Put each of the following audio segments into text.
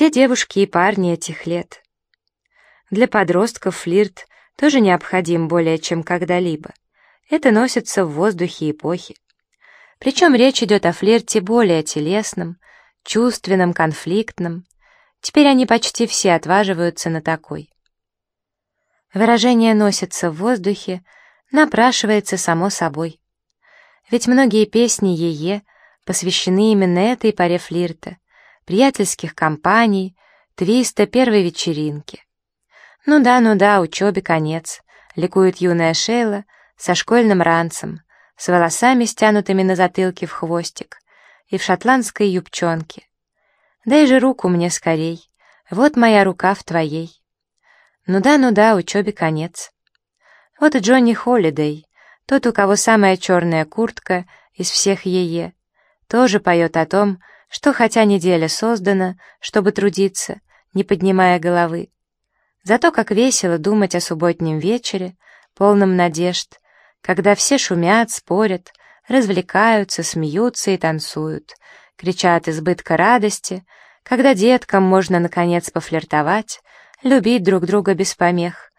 все девушки и парни этих лет. Для подростков флирт тоже необходим более чем когда-либо. Это носится в воздухе эпохи. Причем речь идет о флирте более телесном, чувственном, конфликтном. Теперь они почти все отваживаются на такой. Выражение «носится в воздухе» напрашивается само собой. Ведь многие песни Ее посвящены именно этой паре флирта, приятельских компаний, твиста первой вечеринки. Ну да, ну да, учебе конец, ликует юная Шейла со школьным ранцем, с волосами, стянутыми на затылке в хвостик, и в шотландской юбчонке. Дай же руку мне скорей, вот моя рука в твоей. Ну да, ну да, учебе конец. Вот и Джонни Холлидей, тот, у кого самая черная куртка из всех ее, тоже поет о том, что хотя неделя создана, чтобы трудиться, не поднимая головы, зато как весело думать о субботнем вечере, полном надежд, когда все шумят, спорят, развлекаются, смеются и танцуют, кричат избытка радости, когда деткам можно, наконец, пофлиртовать, любить друг друга без помех,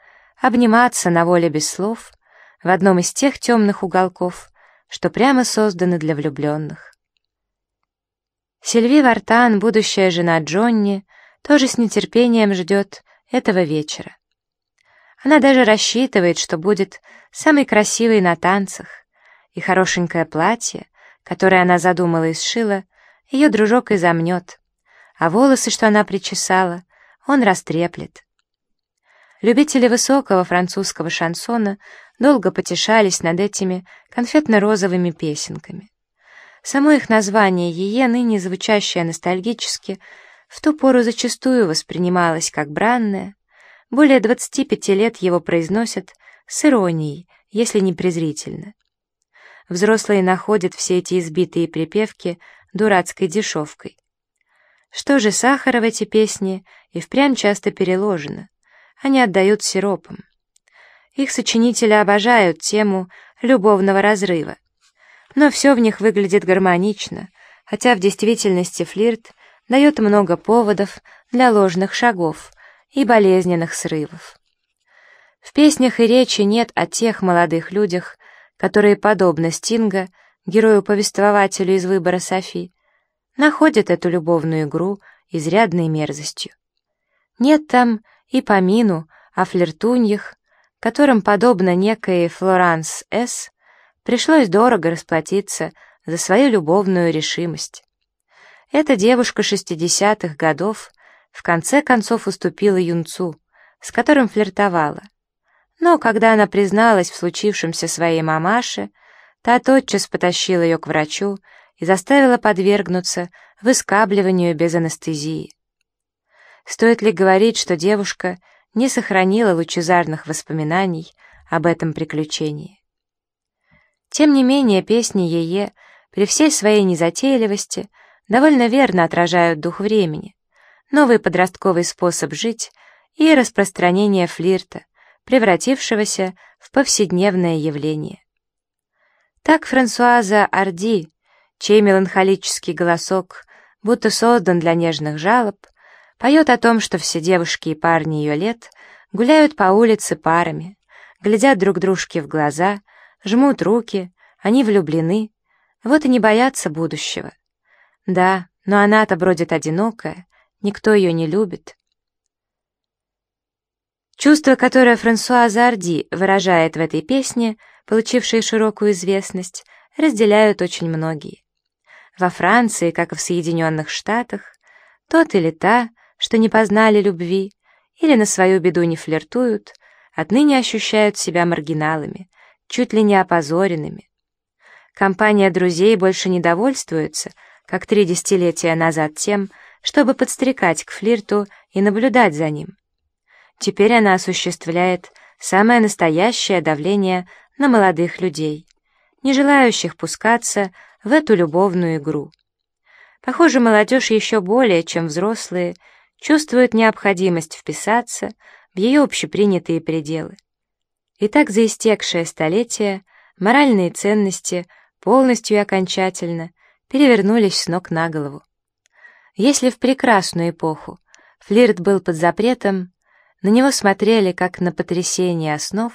обниматься на воле без слов в одном из тех темных уголков, что прямо созданы для влюбленных. Сильви Вартан, будущая жена Джонни, тоже с нетерпением ждет этого вечера. Она даже рассчитывает, что будет самой красивой на танцах, и хорошенькое платье, которое она задумала и сшила, ее дружок изомнет, а волосы, что она причесала, он растреплет. Любители высокого французского шансона долго потешались над этими конфетно-розовыми песенками. Само их название «Ее», ныне звучащее ностальгически, в ту пору зачастую воспринималось как бранное, более 25 лет его произносят с иронией, если не презрительно. Взрослые находят все эти избитые припевки дурацкой дешевкой. Что же сахара в эти песни и впрямь часто переложено. Они отдают сиропом. Их сочинители обожают тему любовного разрыва. Но все в них выглядит гармонично, хотя в действительности флирт дает много поводов для ложных шагов, и болезненных срывов. В песнях и речи нет о тех молодых людях, которые, подобно Стинга, герою-повествователю из выбора Софи, находят эту любовную игру изрядной мерзостью. Нет там и помину о флиртуньях, которым, подобно некой Флоранс С., пришлось дорого расплатиться за свою любовную решимость. Эта девушка шестидесятых годов в конце концов уступила юнцу, с которым флиртовала. Но когда она призналась в случившемся своей мамаше, та тотчас потащила ее к врачу и заставила подвергнуться выскабливанию без анестезии. Стоит ли говорить, что девушка не сохранила лучезарных воспоминаний об этом приключении? Тем не менее, песни Ее, при всей своей незатейливости, довольно верно отражают дух времени, новый подростковый способ жить и распространение флирта, превратившегося в повседневное явление. Так Франсуаза Арди, чей меланхолический голосок будто создан для нежных жалоб, поет о том, что все девушки и парни ее лет гуляют по улице парами, глядят друг дружке в глаза, жмут руки, они влюблены, вот и не боятся будущего. Да, но она-то бродит одинокая, никто ее не любит. Чувство, которое Франсуа Зарди выражает в этой песне, получившей широкую известность, разделяют очень многие. Во Франции, как и в Соединенных Штатах, тот или та, что не познали любви или на свою беду не флиртуют, отныне ощущают себя маргиналами, чуть ли не опозоренными. Компания друзей больше не довольствуется, как три десятилетия назад, тем, чтобы подстрекать к флирту и наблюдать за ним. Теперь она осуществляет самое настоящее давление на молодых людей, не желающих пускаться в эту любовную игру. Похоже, молодежь еще более, чем взрослые, чувствует необходимость вписаться в ее общепринятые пределы. И так за истекшее столетие моральные ценности полностью и окончательно перевернулись с ног на голову. Если в прекрасную эпоху флирт был под запретом, на него смотрели как на потрясение основ,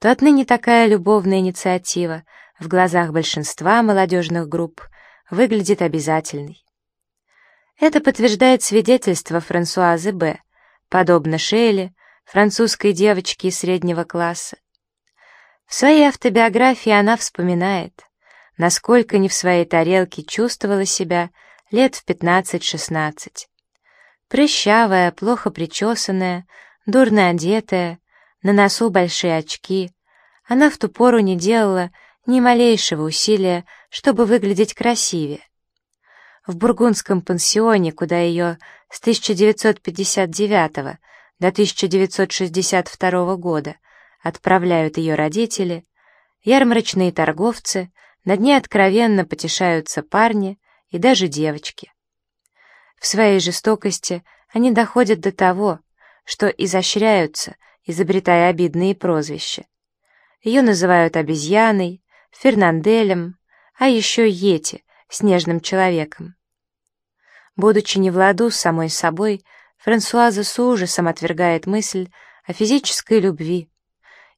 то отныне такая любовная инициатива в глазах большинства молодежных групп выглядит обязательной. Это подтверждает свидетельство Франсуазы Б., подобно Шейле, французской девочке из среднего класса. В своей автобиографии она вспоминает, насколько не в своей тарелке чувствовала себя лет в 15-16. Прыщавая, плохо причесанная, дурно одетая, на носу большие очки, она в ту пору не делала ни малейшего усилия, чтобы выглядеть красивее. В бургундском пансионе, куда ее с 1959 до 1962 года отправляют ее родители, ярмарочные торговцы, над ней откровенно потешаются парни и даже девочки. В своей жестокости они доходят до того, что изощряются, изобретая обидные прозвища. Ее называют обезьяной, Фернанделем, а еще Йети, снежным человеком. Будучи не в ладу с самой собой, Франсуаза с ужасом отвергает мысль о физической любви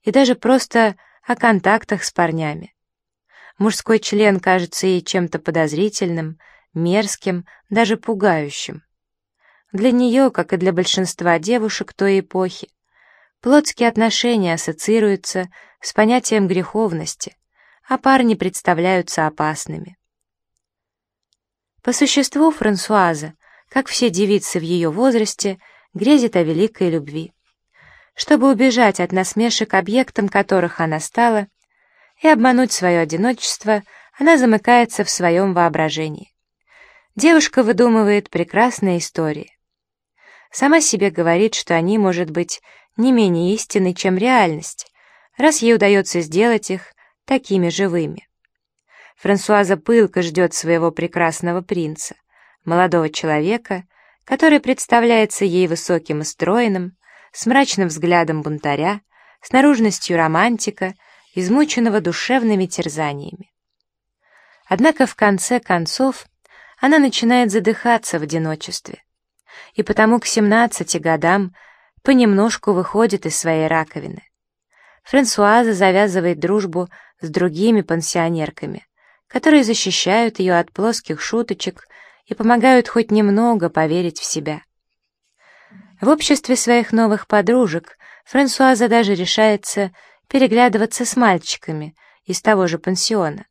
и даже просто о контактах с парнями. Мужской член кажется ей чем-то подозрительным, мерзким, даже пугающим. Для нее, как и для большинства девушек той эпохи, плотские отношения ассоциируются с понятием греховности, а парни представляются опасными. По существу Франсуаза, как все девицы в ее возрасте, грезит о великой любви. Чтобы убежать от насмешек, объектом которых она стала, и обмануть свое одиночество, она замыкается в своем воображении. Девушка выдумывает прекрасные истории. Сама себе говорит, что они, может быть, не менее истинны, чем реальность, раз ей удается сделать их такими живыми. Франсуаза пылко ждет своего прекрасного принца, молодого человека, который представляется ей высоким и стройным, с мрачным взглядом бунтаря, с наружностью романтика, измученного душевными терзаниями. Однако в конце концов она начинает задыхаться в одиночестве, и потому к 17 годам понемножку выходит из своей раковины. Франсуаза завязывает дружбу с другими пансионерками, которые защищают ее от плоских шуточек и помогают хоть немного поверить в себя. В обществе своих новых подружек Франсуаза даже решается переглядываться с мальчиками из того же пансиона.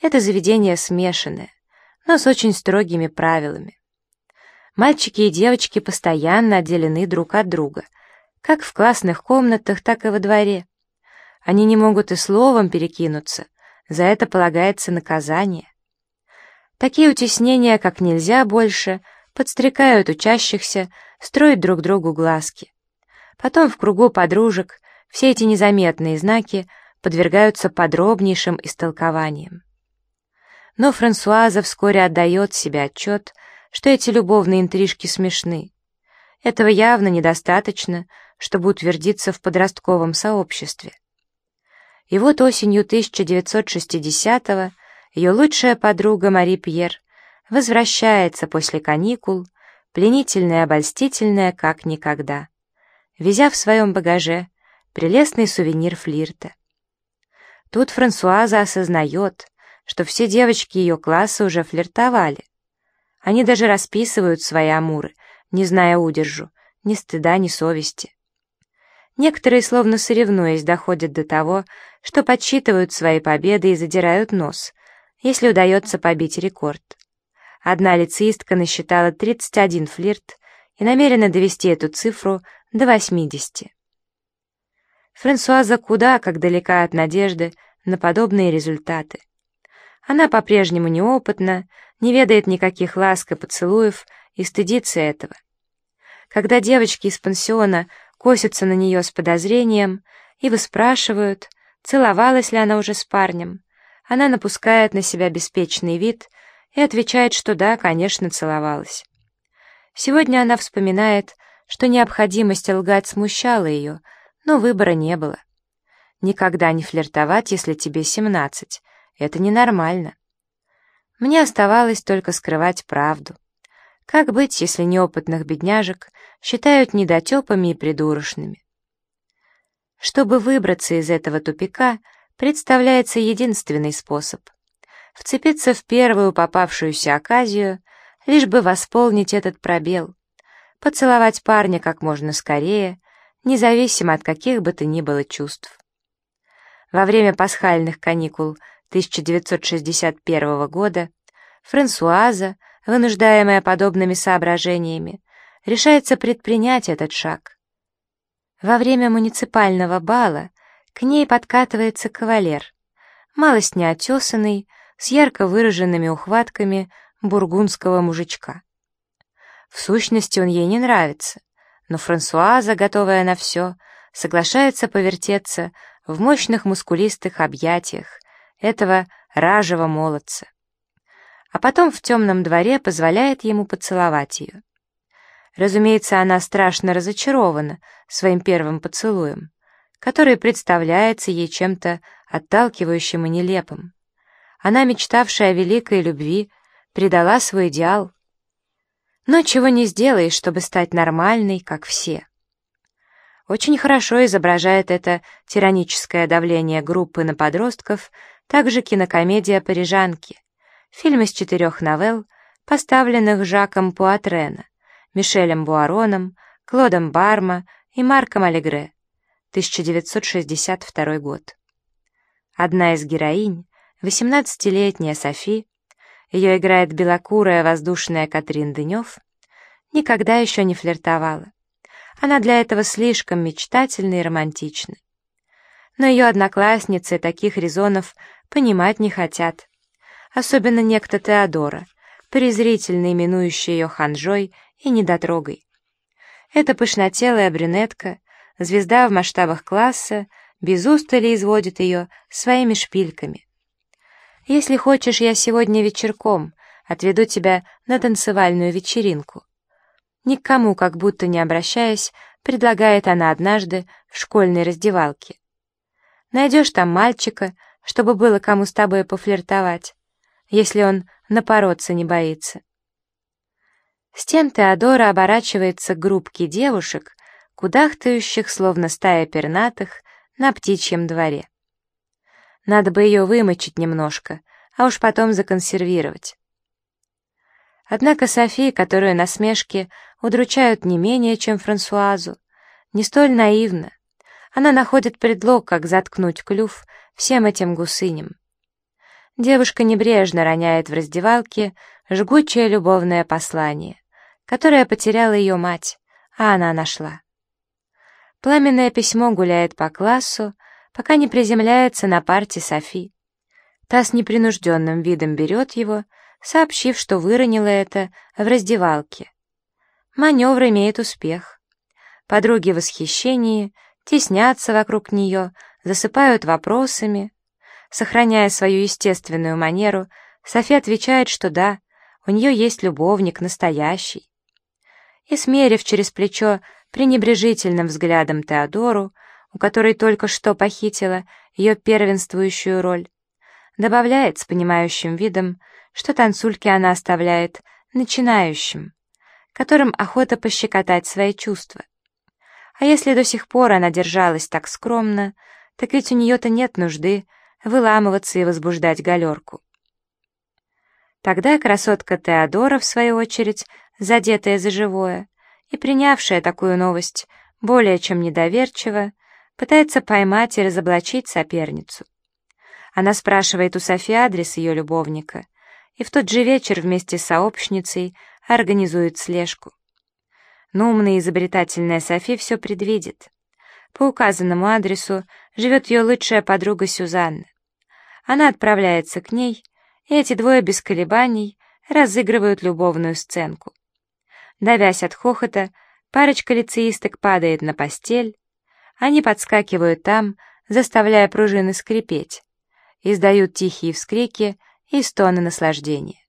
Это заведение смешанное, но с очень строгими правилами. Мальчики и девочки постоянно отделены друг от друга, как в классных комнатах, так и во дворе. Они не могут и словом перекинуться, за это полагается наказание. Такие утеснения, как нельзя больше, подстрекают учащихся строить друг другу глазки. Потом в кругу подружек все эти незаметные знаки подвергаются подробнейшим истолкованиям. Но Франсуаза вскоре отдает себе отчет, что эти любовные интрижки смешны. Этого явно недостаточно, чтобы утвердиться в подростковом сообществе. И вот осенью 1960-го ее лучшая подруга Мари Пьер возвращается после каникул, пленительная и обольстительная, как никогда, везя в своем багаже прелестный сувенир флирта. Тут Франсуаза осознает, что все девочки ее класса уже флиртовали. Они даже расписывают свои амуры, не зная удержу, ни стыда, ни совести. Некоторые, словно соревнуясь, доходят до того, что подсчитывают свои победы и задирают нос, если удается побить рекорд. Одна лицеистка насчитала 31 флирт и намерена довести эту цифру до 80. Франсуаза куда как далека от надежды на подобные результаты. Она по-прежнему неопытна, не ведает никаких ласк и поцелуев и стыдится этого. Когда девочки из пансиона косятся на нее с подозрением и выспрашивают, целовалась ли она уже с парнем, она напускает на себя беспечный вид и отвечает, что да, конечно, целовалась. Сегодня она вспоминает, что необходимость лгать смущала ее, но выбора не было. Никогда не флиртовать, если тебе семнадцать. Это ненормально. Мне оставалось только скрывать правду. Как быть, если неопытных бедняжек считают недотепами и придурочными? Чтобы выбраться из этого тупика, представляется единственный способ — вцепиться в первую попавшуюся оказию, лишь бы восполнить этот пробел, поцеловать парня как можно скорее, независимо от каких бы то ни было чувств. Во время пасхальных каникул 1961 года Франсуаза, вынуждаемая подобными соображениями, решается предпринять этот шаг. Во время муниципального бала к ней подкатывается кавалер, малость неотесанный, с ярко выраженными ухватками бургундского мужичка. В сущности, он ей не нравится, но Франсуаза, готовая на все, соглашается повертеться в мощных мускулистых объятиях этого ражего молодца а потом в темном дворе позволяет ему поцеловать ее. Разумеется, она страшно разочарована своим первым поцелуем, который представляется ей чем-то отталкивающим и нелепым. Она, мечтавшая о великой любви, предала свой идеал. Но чего не сделаешь, чтобы стать нормальной, как все. Очень хорошо изображает это тираническое давление группы на подростков также кинокомедия «Парижанки», Фильм из четырех новелл, поставленных Жаком Пуатрена, Мишелем Буароном, Клодом Барма и Марком Алегре, 1962 год. Одна из героинь, 18-летняя Софи, ее играет белокурая воздушная Катрин Дынев, никогда еще не флиртовала. Она для этого слишком мечтательна и романтична. Но ее одноклассницы таких резонов понимать не хотят особенно некто Теодора, презрительно именующий ее ханжой и недотрогой. Эта пышнотелая брюнетка, звезда в масштабах класса, без устали изводит ее своими шпильками. «Если хочешь, я сегодня вечерком отведу тебя на танцевальную вечеринку». Никому, как будто не обращаясь, предлагает она однажды в школьной раздевалке. Найдешь там мальчика, чтобы было кому с тобой пофлиртовать если он напороться не боится. С тем Теодора оборачивается к группке девушек, кудахтающих, словно стая пернатых, на птичьем дворе. Надо бы ее вымочить немножко, а уж потом законсервировать. Однако София, которую насмешки удручают не менее, чем Франсуазу, не столь наивна. Она находит предлог, как заткнуть клюв всем этим гусыням. Девушка небрежно роняет в раздевалке жгучее любовное послание, которое потеряла ее мать, а она нашла. Пламенное письмо гуляет по классу, пока не приземляется на парте Софи. Та с непринужденным видом берет его, сообщив, что выронила это в раздевалке. Маневр имеет успех. Подруги в восхищении теснятся вокруг нее, засыпают вопросами, Сохраняя свою естественную манеру, Софи отвечает, что да, у нее есть любовник настоящий. И, смерив через плечо пренебрежительным взглядом Теодору, у которой только что похитила ее первенствующую роль, добавляет с понимающим видом, что танцульки она оставляет начинающим, которым охота пощекотать свои чувства. А если до сих пор она держалась так скромно, так ведь у нее-то нет нужды выламываться и возбуждать галерку. Тогда красотка Теодора, в свою очередь, задетая за живое и принявшая такую новость более чем недоверчиво, пытается поймать и разоблачить соперницу. Она спрашивает у Софи адрес ее любовника, и в тот же вечер вместе с сообщницей организует слежку. Но умная и изобретательная Софи все предвидит. По указанному адресу живет ее лучшая подруга Сюзанна. Она отправляется к ней, и эти двое без колебаний разыгрывают любовную сценку. Давясь от хохота, парочка лицеисток падает на постель, они подскакивают там, заставляя пружины скрипеть, издают тихие вскрики и стоны наслаждения.